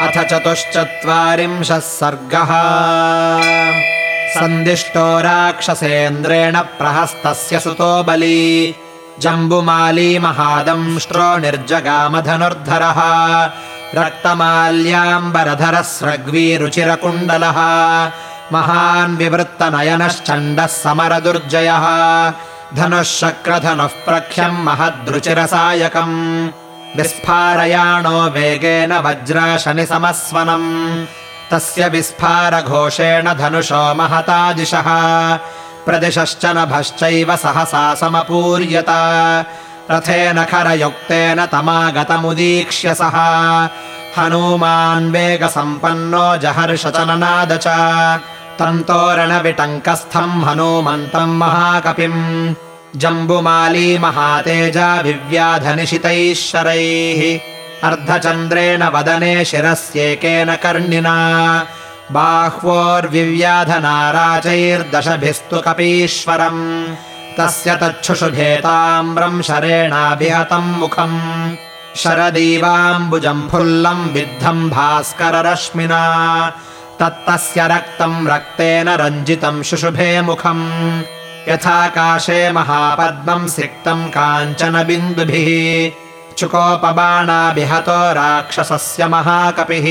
अथ चतुश्चत्वारिंशः सर्गः। सन्दिष्टो राक्षसेन्द्रेण प्रहस्तस्य सुतो बली। जम्बुमाली महादंष्ट्रो निर्जगामधनुर्धरः। रक्तमाल्याम्बरधरः स्रग्वीरुचिरकुण्डलः महान् विवृत्तनयनश्चण्डः समरदुर्जयः। धनुः शक्रधनुः प्रख्यम् महद्रुचिरसायकम् विस्फारयाणो वेगेन वज्राशनिसमस्वनम् तस्य विस्फारघोषेण धनुषो महता दिशः प्रदिशश्च नभश्चैव सहसा समपूर्यत। रथेन खरयुक्तेन तमागतमुदीक्ष्य सः। हनूमान् वेगसम्पन्नो जहर्षचननाद च। तन्तोरणविटङ्कस्थम् हनूमन्तम् महाकपिम् जम्बुमाली महातेजा अर्धचन्द्रेण वदने शिरस्येकेन कर्णिना बाह्वोर्विव्याधनाराचैर्दशभिस्तु कपीश्वरम् तस्य तच्छुषुभेताम्रम् शरेणाभिहतम् मुखम् शरदीवाम्बुजम् फुल्लम् विद्धम् भास्कररश्मिना तत्तस्य रक्तम् रक्तेन रञ्जितम् शुशुभे मुखम् यथाकाशे महापद्मम् सिक्तम् काञ्चन बिन्दुभिः चुकोपबाणाभिहतो राक्षसस्य महाकपिः।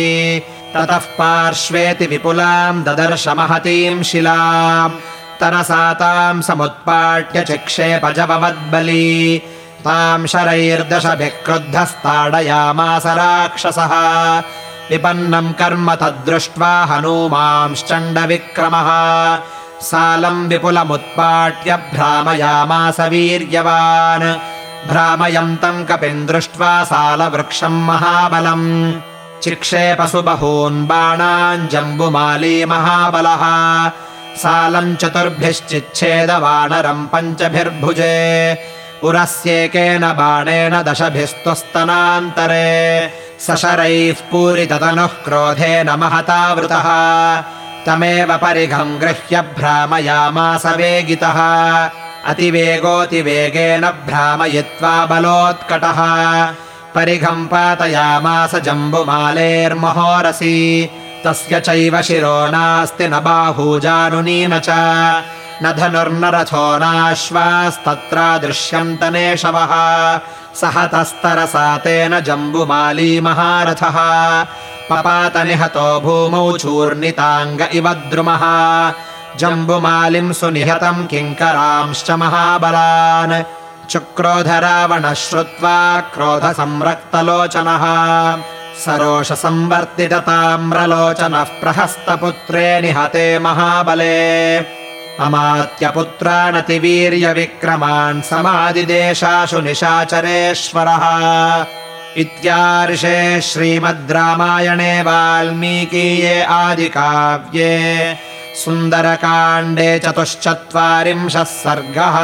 ततः पार्श्वेति विपुलाम् ददर्श महतीम् शिलाम् तरसा ताम् समुत्पाट्य चिक्षेपजववद्बली ताम् शरैर्दशभिः क्रुद्धस्ताडयामास राक्षसः। विपन्नम् कर्म तद्दृष्ट्वा हनूमांश्चण्डविक्रमः सालम् विपुलमुत्पाट्य भ्रामयामास वीर्यवान्। भ्रामयन्तम् कपिम् दृष्ट्वा सालवृक्षम् महाबलम्। चिक्षेपसु बहून् बाणान् जम्बुमाली महाबलः। सालम् चतुर्भिश्चिच्छेदवानरम् पञ्चभिर्भुजे। पुरस्येकेन बाणेन दशभिस्त्वस्तनान्तरे सशरैः पूरिततनुः क्रोधेन महतावृतः तमेव परिघम् गृह्य भ्रामयामास वेगितः। अतिवेगोऽतिवेगेन भ्रामयित्वा बलोत्कटः। परिघम् पातयामास जम्बुमालेर्महोरसि। तस्य चैव शिरो नास्ति न बाहूजानुनी न च। न धनुर्न रथो नाश्वास्तत्रादृश्यन्त नेशवः सह तस्तरसा तेन जम्बुमाली महारथः पपातनिहतो भूमौ चूर्णिताङ्ग इव द्रुमः। जम्बुमालिम् सुनिहतम् किङ्करांश्च महाबलान्। चुक्रोधरावणः श्रुत्वा क्रोधसंरक्तलोचनः। सरोषसंवर्तितताम्रलोचनः प्रहस्तपुत्रे निहते महाबले। अमात्यपुत्रानतिवीर्यविक्रमान् समादिदेशाशु निशाचरेश्वरः इत्यार्षे श्रीमद् रामायणे वाल्मीकीये आदिकाव्ये सुन्दरकाण्डे चतुश्चत्वारिंशः सर्गः